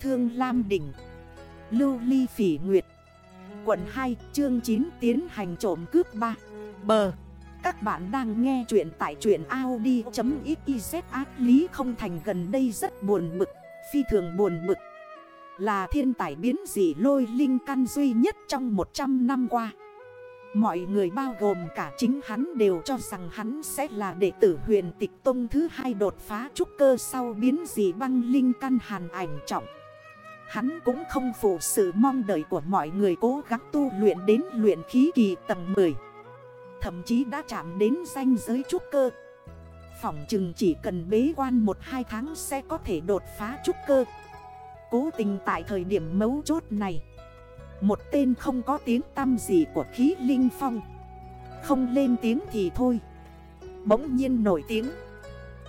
Thương Lam Đỉnh, Lưu Ly Phỉ Nguyệt, Quận 2 chương 9 tiến hành trộm cướp 3 Bờ, Các bạn đang nghe chuyện tại truyện Audi.xyz ác lý không thành gần đây rất buồn bực, Phi thường buồn bực. Là thiên tài biến dị lôi linh căn duy nhất trong 100 năm qua. Mọi người bao gồm cả chính hắn đều cho rằng hắn sẽ là đệ tử huyền tịch tông thứ hai đột phá trúc cơ sau biến dị băng linh căn hàn ảnh trọng. Hắn cũng không phụ sự mong đợi của mọi người cố gắng tu luyện đến luyện khí kỳ tầng 10. Thậm chí đã chạm đến danh giới trúc cơ. Phỏng chừng chỉ cần bế quan 1-2 tháng sẽ có thể đột phá trúc cơ. Cố tình tại thời điểm mấu chốt này. Một tên không có tiếng tăm gì của khí linh phong Không lên tiếng thì thôi Bỗng nhiên nổi tiếng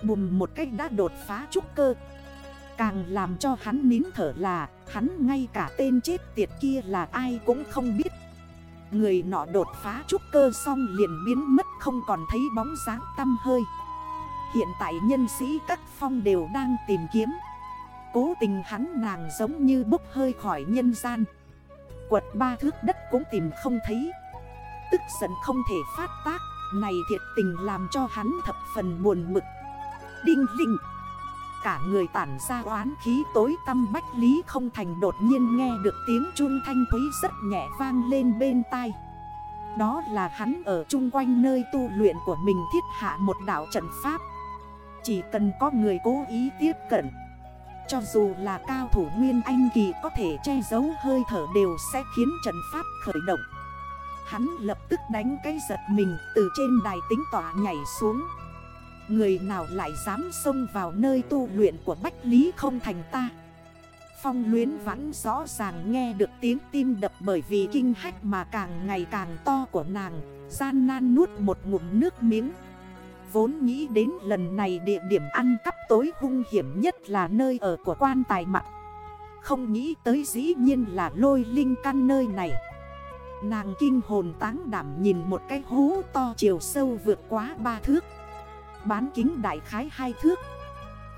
Bùm một cách đã đột phá trúc cơ Càng làm cho hắn nín thở là, Hắn ngay cả tên chết tiệt kia là ai cũng không biết. Người nọ đột phá trúc cơ xong liền biến mất, không còn thấy bóng dáng tâm hơi. Hiện tại nhân sĩ các phong đều đang tìm kiếm. Cố tình hắn nàng giống như bốc hơi khỏi nhân gian. Quật ba thước đất cũng tìm không thấy. Tức giận không thể phát tác, Này thiệt tình làm cho hắn thập phần buồn mực. Đinh linh! Cả người tản ra oán khí tối tâm bách lý không thành đột nhiên nghe được tiếng chun thanh quý rất nhẹ vang lên bên tai. Đó là hắn ở chung quanh nơi tu luyện của mình thiết hạ một đảo trận pháp. Chỉ cần có người cố ý tiếp cận, cho dù là cao thủ Nguyên Anh Kỳ có thể che giấu hơi thở đều sẽ khiến trận pháp khởi động. Hắn lập tức đánh cái giật mình từ trên đài tính tỏa nhảy xuống. Người nào lại dám xông vào nơi tu luyện của Bách Lý không thành ta? Phong luyến vẫn rõ ràng nghe được tiếng tim đập bởi vì kinh hách mà càng ngày càng to của nàng, Gian nan nuốt một ngụm nước miếng. Vốn nghĩ đến lần này địa điểm ăn cắp tối hung hiểm nhất là nơi ở của quan tài mặt. Không nghĩ tới dĩ nhiên là lôi linh căn nơi này. Nàng kinh hồn táng đảm nhìn một cái hố to chiều sâu vượt quá ba thước. Bán kính đại khái hai thước.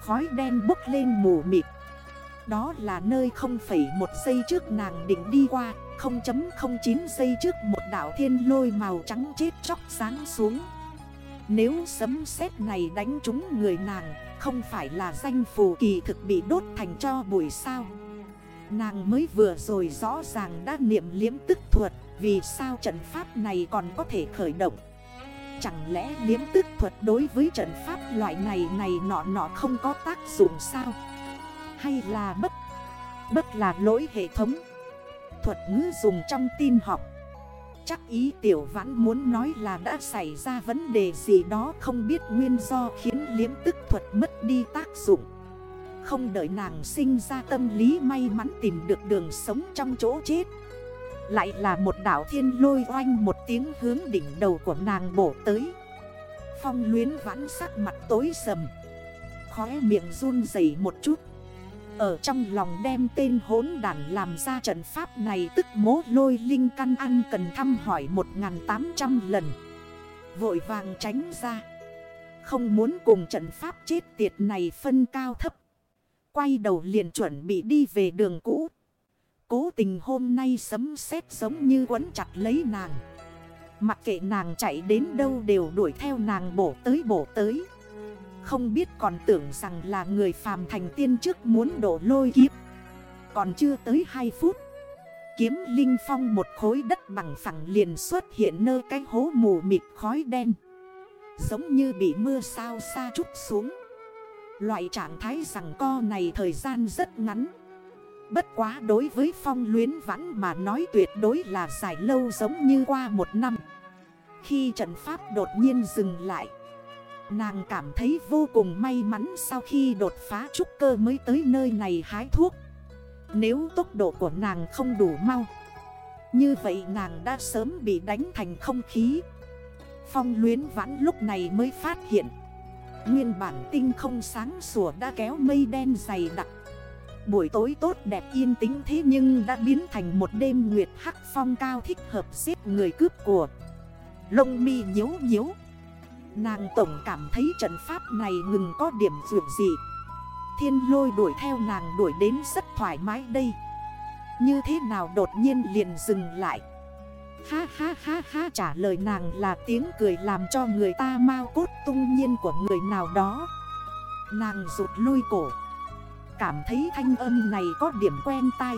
Khói đen bốc lên mù mịt. Đó là nơi 0,1 giây trước nàng định đi qua 0.09 giây trước một đảo thiên lôi màu trắng chết chóc sáng xuống. Nếu sấm sét này đánh trúng người nàng Không phải là danh phù kỳ thực bị đốt thành cho bụi sao? Nàng mới vừa rồi rõ ràng đã niệm liếm tức thuật Vì sao trận pháp này còn có thể khởi động? Chẳng lẽ liếm tức thuật đối với trận pháp loại này này nọ nọ không có tác dụng sao? Hay là bất Bất là lỗi hệ thống? Thuật ngữ dùng trong tin học. Chắc ý tiểu vãn muốn nói là đã xảy ra vấn đề gì đó không biết nguyên do khiến liếm tức thuật mất đi tác dụng. Không đợi nàng sinh ra tâm lý may mắn tìm được đường sống trong chỗ chết. Lại là một đảo thiên lôi oanh một tiếng hướng đỉnh đầu của nàng bổ tới. Phong luyến vãn sắc mặt tối sầm. Khóe miệng run dày một chút. Ở trong lòng đem tên hốn đản làm ra trận pháp này tức mố lôi linh căn ăn cần thăm hỏi 1.800 lần. Vội vàng tránh ra. Không muốn cùng trận pháp chết tiệt này phân cao thấp. Quay đầu liền chuẩn bị đi về đường cũ. Cố tình hôm nay sấm sét giống như quấn chặt lấy nàng. Mặc kệ nàng chạy đến đâu đều đuổi theo nàng bổ tới bổ tới. Không biết còn tưởng rằng là người phàm thành tiên trước muốn đổ lôi kiếp. Còn chưa tới 2 phút, Kiếm linh phong một khối đất bằng phẳng liền xuất hiện nơi cái hố mù mịt khói đen. Giống như bị mưa sao xa chút xuống. Loại trạng thái rằng co này thời gian rất ngắn. Bất quá đối với phong luyến vãn mà nói tuyệt đối là dài lâu giống như qua một năm. Khi trận pháp đột nhiên dừng lại, Nàng cảm thấy vô cùng may mắn sau khi đột phá trúc cơ mới tới nơi này hái thuốc. Nếu tốc độ của nàng không đủ mau, Như vậy nàng đã sớm bị đánh thành không khí. Phong luyến vãn lúc này mới phát hiện, Nguyên bản tinh không sáng sủa đã kéo mây đen dày đặc. Buổi tối tốt đẹp yên tĩnh thế nhưng đã biến thành một đêm nguyệt hắc phong cao thích hợp giết người cướp của. Lông mi nhếu nhếu Nàng tổng cảm thấy trận pháp này ngừng có điểm dường gì. Thiên lôi đuổi theo nàng đuổi đến rất thoải mái đây. Như thế nào đột nhiên liền dừng lại? Ha ha ha ha, trả lời nàng là tiếng cười làm cho người ta mau cốt tung nhiên của người nào đó. Nàng rụt lui cổ. Cảm thấy thanh âm này có điểm quen tai.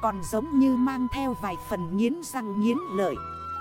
Còn giống như mang theo vài phần nghiến răng nghiến lợi.